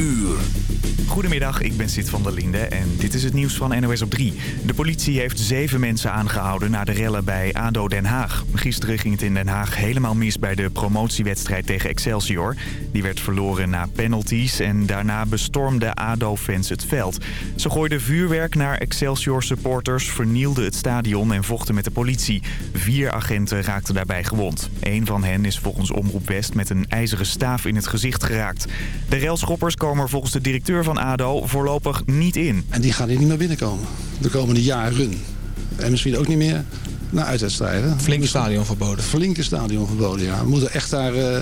uur. Goedemiddag, ik ben Sid van der Linde en dit is het nieuws van NOS op 3. De politie heeft zeven mensen aangehouden na de rellen bij ADO Den Haag. Gisteren ging het in Den Haag helemaal mis bij de promotiewedstrijd tegen Excelsior. Die werd verloren na penalties en daarna bestormden ADO-fans het veld. Ze gooiden vuurwerk naar Excelsior-supporters, vernielden het stadion en vochten met de politie. Vier agenten raakten daarbij gewond. Een van hen is volgens Omroep West met een ijzeren staaf in het gezicht geraakt. De relschoppers komen volgens de directeur van ADO voorlopig niet in. En die gaan hier niet meer binnenkomen. De komende jaren. En misschien ook niet meer naar uitwedstrijden. Flinke stadion verboden. Flinke stadion verboden, ja. We moeten echt daar uh,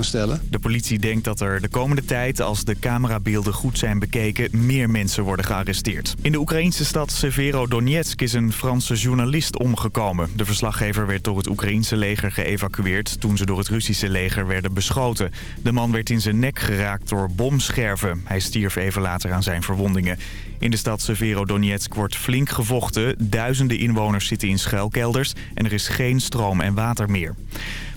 stellen. De politie denkt dat er de komende tijd, als de camerabeelden goed zijn bekeken, meer mensen worden gearresteerd. In de Oekraïnse stad Severodonetsk is een Franse journalist omgekomen. De verslaggever werd door het Oekraïense leger geëvacueerd toen ze door het Russische leger werden beschoten. De man werd in zijn nek geraakt door bomscherven. Hij stierf even later aan zijn verwondingen. In de stad Severodonetsk wordt flink gevochten. Duizenden inwoners zitten in schuilkelders en er is geen stroom en water meer.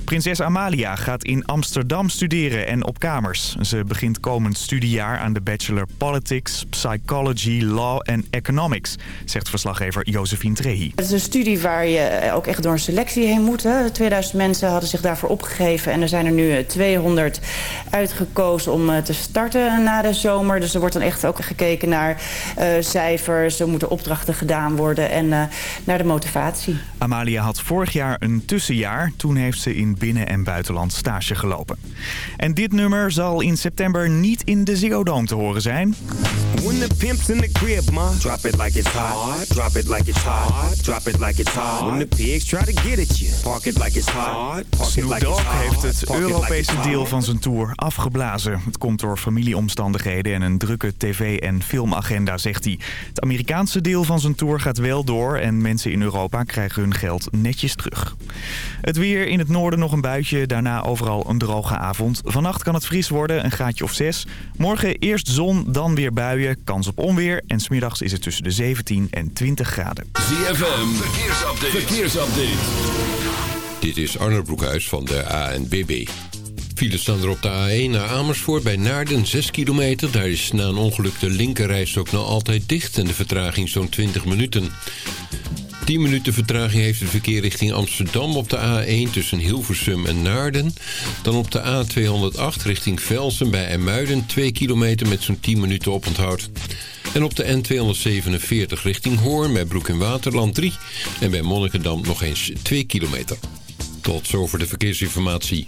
Prinses Amalia gaat in Amsterdam studeren en op kamers. Ze begint komend studiejaar aan de Bachelor Politics, Psychology, Law en Economics, zegt verslaggever Josephine Trehi. Het is een studie waar je ook echt door een selectie heen moet. Hè. 2000 mensen hadden zich daarvoor opgegeven en er zijn er nu 200 uitgekozen om te starten na de zomer. Dus er wordt dan echt ook gekeken naar uh, cijfers, er moeten opdrachten gedaan worden en uh, naar de motivatie. Amalia had vorig jaar een tussenjaar. Toen heeft ze in binnen- en buitenland stage gelopen. En dit nummer zal in september niet in de Ziggo Dome te horen zijn. When the pimp's in the crib, ma, drop it like it's hot. Drop it like it's hot. Drop it like it's hot. When the pigs try to get at you, park it like it's hot. Snoop Dogg heeft het Europese deel van zijn tour afgeblazen. Het komt door familieomstandigheden en een drukke tv- en filmagenda, zegt hij. Het Amerikaanse deel van zijn tour gaat wel door en mensen in Europa krijgen hun geld netjes terug. Het weer in het noorden nog een buitje, daarna overal een droge avond. Vannacht kan het fris worden, een graadje of 6. Morgen eerst zon, dan weer buien, kans op onweer. En smiddags is het tussen de 17 en 20 graden. ZFM, verkeersupdate. verkeersupdate. Dit is Arnold Broekhuis van de ANBB. Files staan er op de A1 naar Amersfoort bij Naarden, 6 kilometer. Daar is na een ongeluk de linkerrijstok nog altijd dicht en de vertraging zo'n 20 minuten. 10 minuten vertraging heeft het verkeer richting Amsterdam op de A1 tussen Hilversum en Naarden. Dan op de A208 richting Velsen bij IJmuiden 2 kilometer met zo'n 10 minuten oponthoud. En op de N247 richting Hoorn bij Broek in Waterland 3 en bij Monnikendam nog eens 2 kilometer. Tot zover de verkeersinformatie.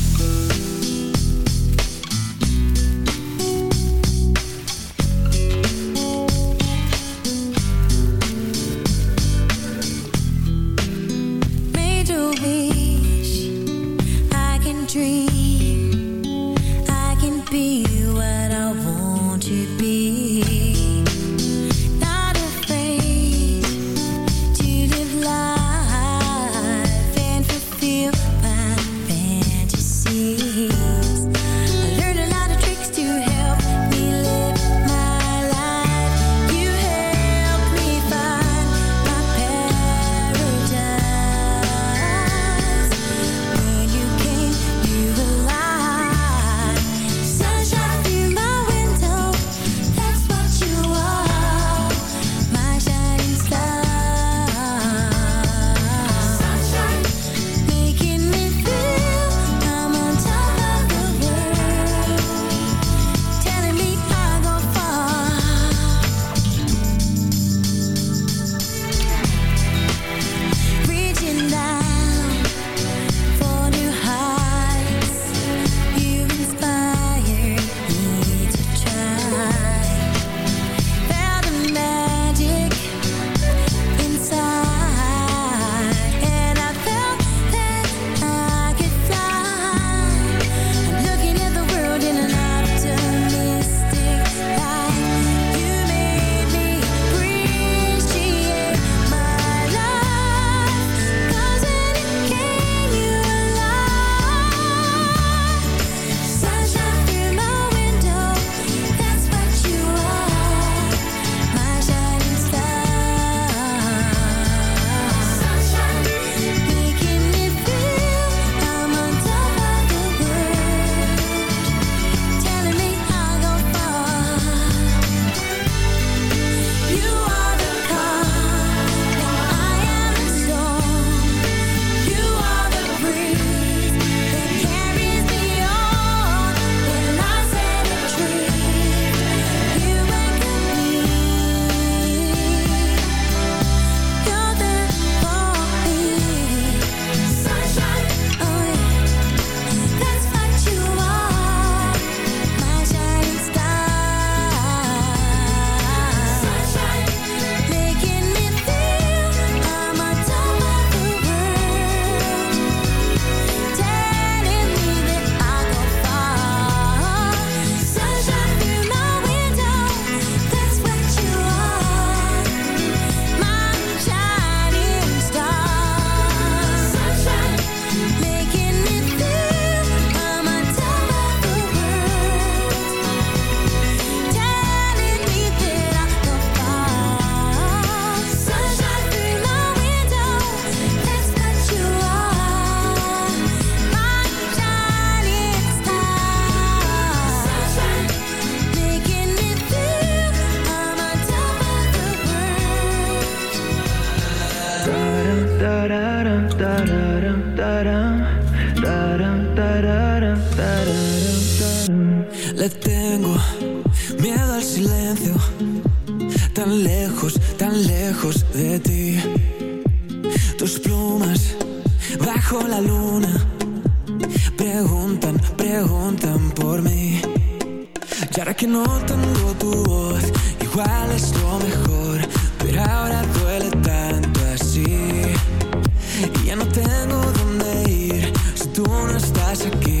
lo mejor, pero ahora duele tanto así. Y ya no tengo dónde ir si tú no estás aquí.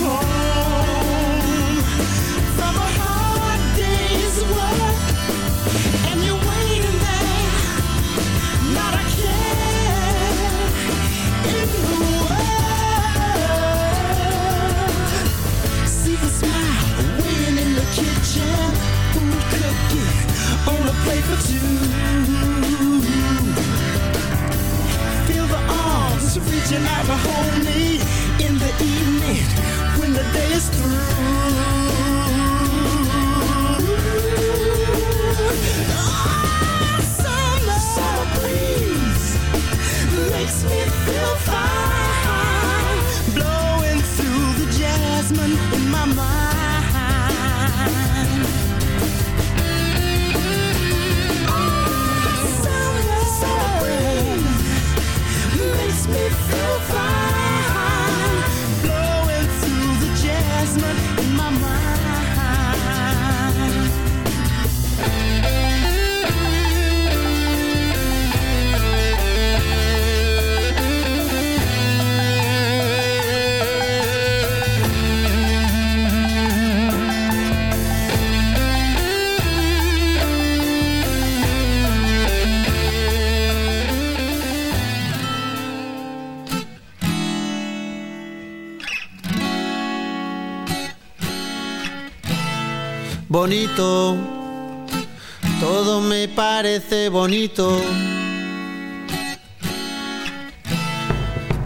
Home bonito, todo me parece bonito.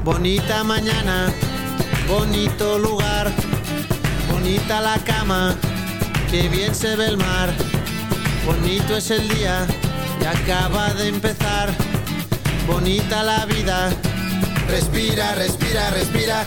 Bonita mañana, bonito lugar, bonita la cama, que bien se ve el mar. Bonito es el día que acaba de empezar, bonita la vida. Respira, respira, respira.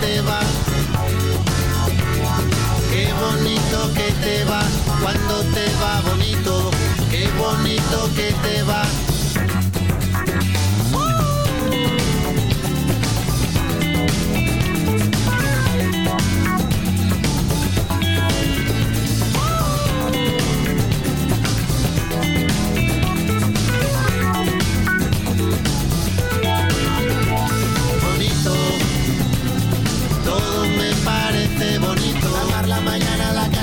te va. Qué bonito que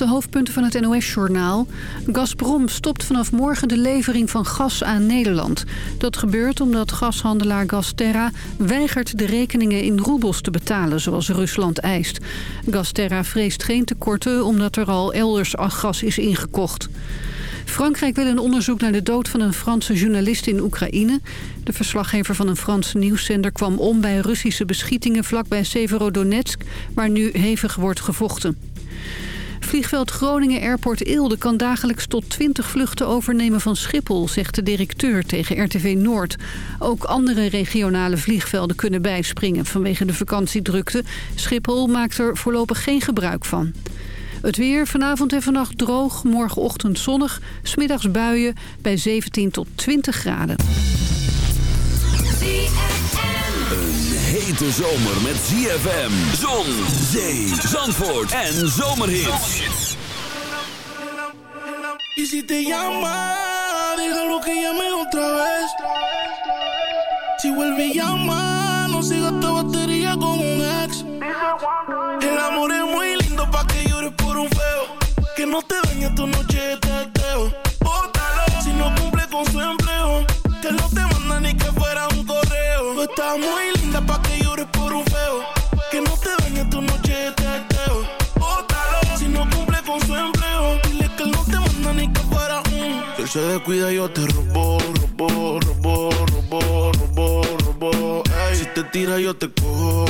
De hoofdpunten van het NOS-journaal. Gazprom stopt vanaf morgen de levering van gas aan Nederland. Dat gebeurt omdat gashandelaar Gasterra weigert de rekeningen in roebels te betalen, zoals Rusland eist. Gasterra vreest geen tekorten omdat er al elders gas is ingekocht. Frankrijk wil een onderzoek naar de dood van een Franse journalist in Oekraïne. De verslaggever van een Franse nieuwszender kwam om bij Russische beschietingen vlakbij Severodonetsk, waar nu hevig wordt gevochten. Vliegveld Groningen Airport Eelde kan dagelijks tot 20 vluchten overnemen van Schiphol, zegt de directeur tegen RTV Noord. Ook andere regionale vliegvelden kunnen bijspringen vanwege de vakantiedrukte. Schiphol maakt er voorlopig geen gebruik van. Het weer vanavond en vannacht droog, morgenochtend zonnig, smiddags buien bij 17 tot 20 graden. Hete zomer met ZFM, zon, zee, zandvoort en zomerhits. Y si te llama, dígalo que llame otra vez. Si vuelve y llama, no siga esta batería con un ex. El amor es muy lindo pa' que llores por un feo. Que no te dañe tu noche de teteo. Bótalo si no cumple con su empleo. Que no te manda ni que fuera un correo. Tú estás muy se descuida, yo te robo, robo, robo, robo, robo, robo. Ey. Si te tira, yo te cojo,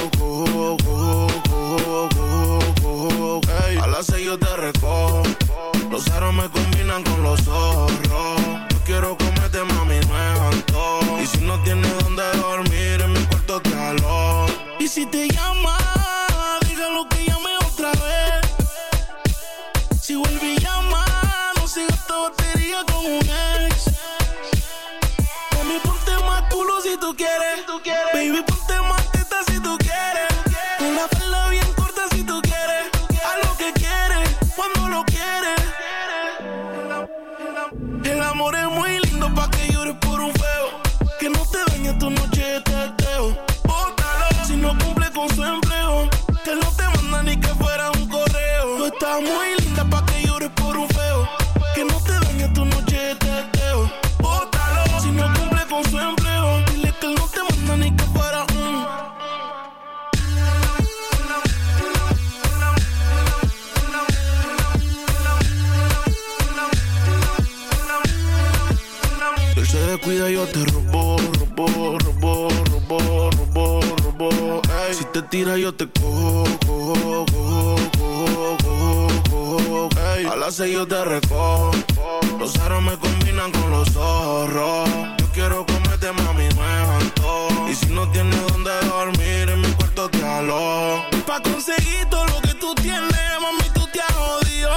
lo que tú tienes, mami, tú te has jodido.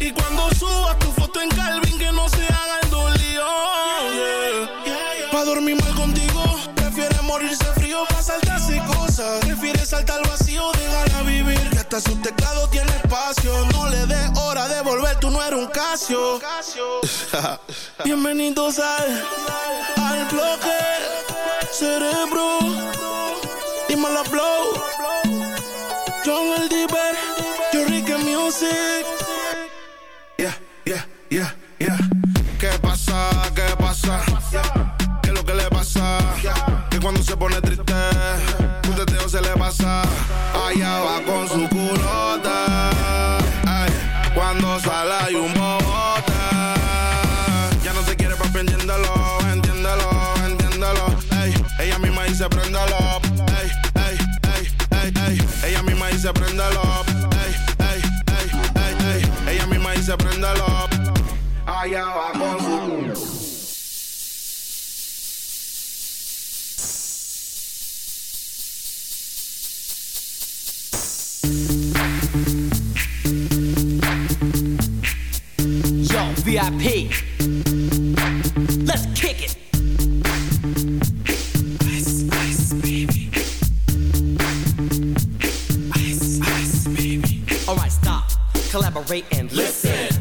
Y cuando subas tu foto en Calvin, que no se haga el dolido. yeah. Pa' dormir mal contigo, prefieres morirse frío pa' saltarse cosas. Prefieres saltar al vacío, déjala vivir. Que hasta su teclado tiene espacio. No le des hora de volver, tú no eres un Casio. Bienvenidos al, al bloque cerebro. Dímelo, blow. Music. Yeah, yeah, yeah, yeah. ¿Qué pasa? ¿Qué pasa? ¿Qué es lo que le pasa? Que cuando se pone triste, un teteo se le pasa. Allá va con su culota. Ay, cuando sale hay un bobote. Ya no te quiere papi, entiéndelo, entiéndelo, entiéndelo. Ey, ella misma dice préndelo. Ey, ey, ey, ey, ey. Ella misma dice préndelo. Ella préndelo. Allá va con su Yo, VIP. Let's kick it. Ice, ice, baby. Ice, ice, baby. Alright, stop. Collaborate and listen.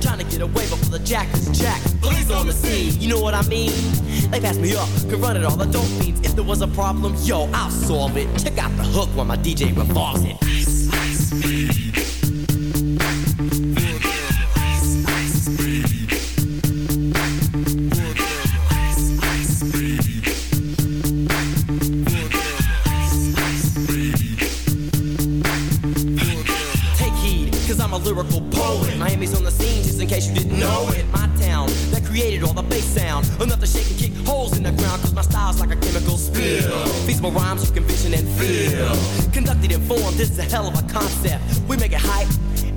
I'm trying to get away before the jack is jacked. Police on the scene, you know what I mean? They passed me up, could run it all the dope fiends. If there was a problem, yo, I'll solve it. Check out the hook while my DJ revolves it. Ice, ice, cause I'm a lyrical poet. Miami's on the scene, just in case you didn't know it. My town that created all the bass sound. Enough to shake and kick holes in the ground, cause my style's like a chemical spill. Feasible rhymes you can vision and feel. Conducted in form, this is a hell of a concept. We make it hype,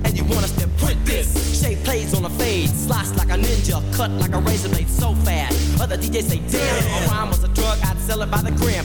and you want us to print this. Shape plays on a fade, slice like a ninja, cut like a razor blade so fast. Other DJs say, damn, a rhyme was a drug, I'd sell it by the gram.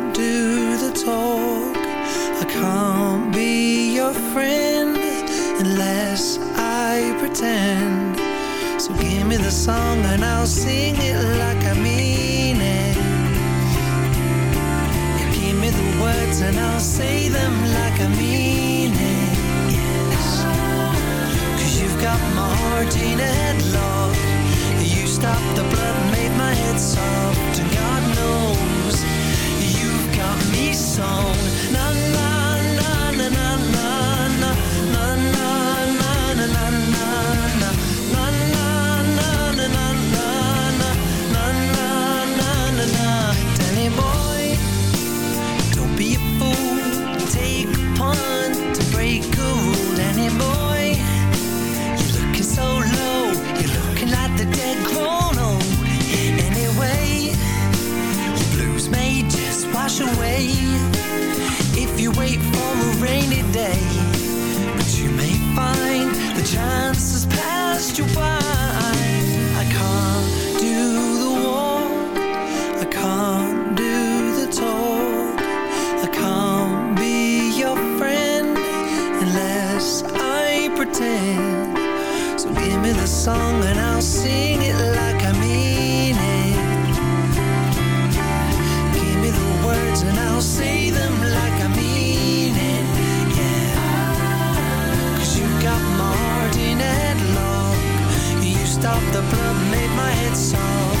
song and I'll sing it like I mean it. You give me the words and I'll say them like I mean it. Yes. Cause you've got my heart in a headlock. You stopped the blood and made my head soft. And God knows you've got me sewn. Na na na na na na na na. Wash away if you wait for a rainy day. But you may find the chances passed you by. I can't do the walk. I can't do the talk. I can't be your friend unless I pretend. So give me the song and I'll sing it like I mean stopped the blood, made my head soft.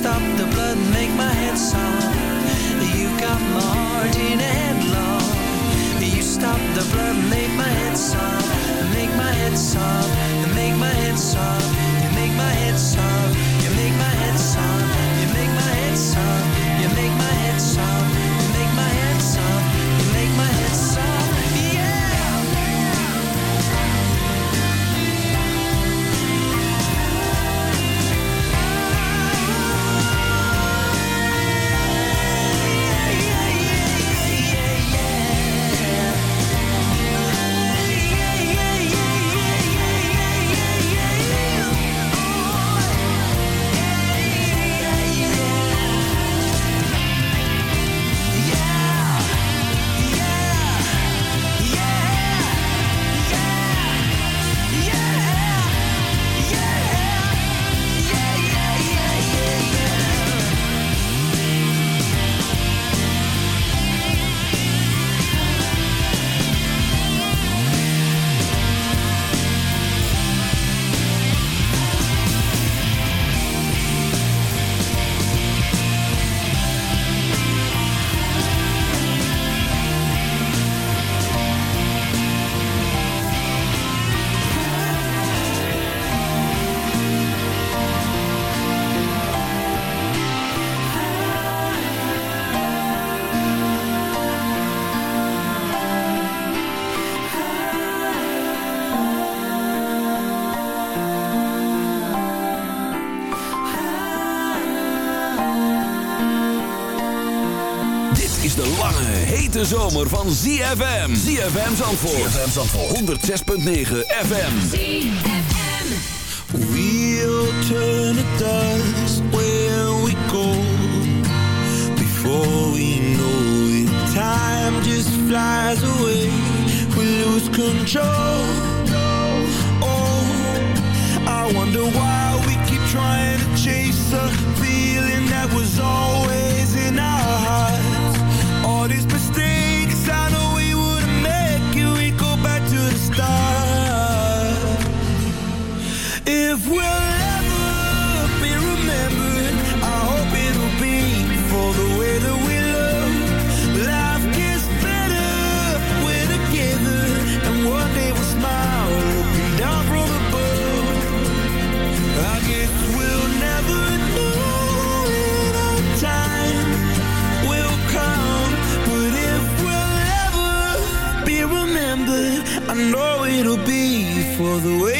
Stopped the blood and make my head soft. You got my heart in a headlock. You stopped the blood and make my head soft. Make my head soft. Make my head soft. You make my head soft. You make my head soft. You make my head soft. You make my head hete zomer van ZFM. ZFM Zandvoort. ZFM Zandvoort. 106.9 FM. We'll turn to dust where we go Before we know it Time just flies away We lose control Oh, I wonder why we keep trying to chase a feeling that was always the way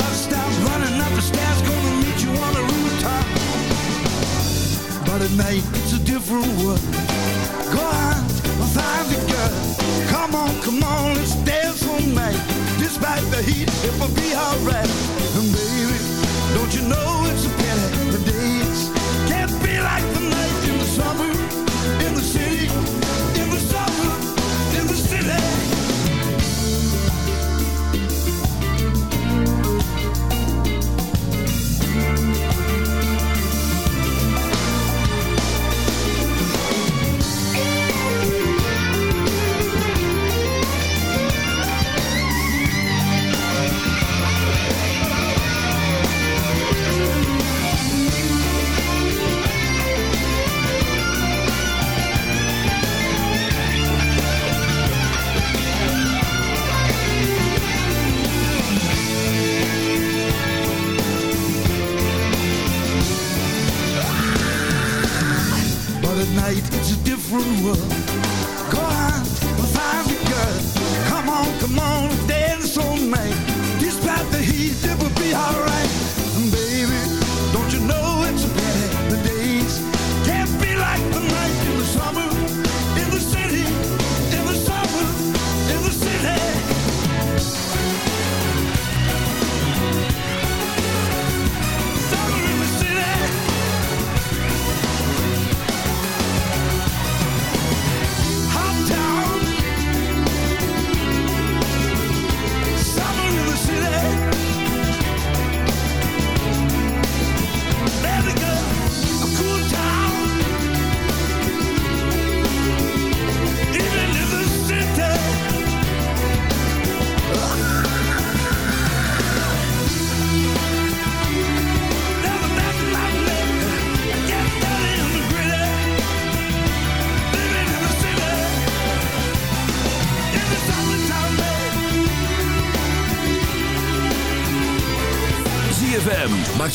bus stop, running up the stairs, gonna meet you on the rooftop. But at night it's a different world. Go and find the girl. Come on, come on, let's dance all night. Despite the heat, it will be alright. And baby, don't you know it's a Despite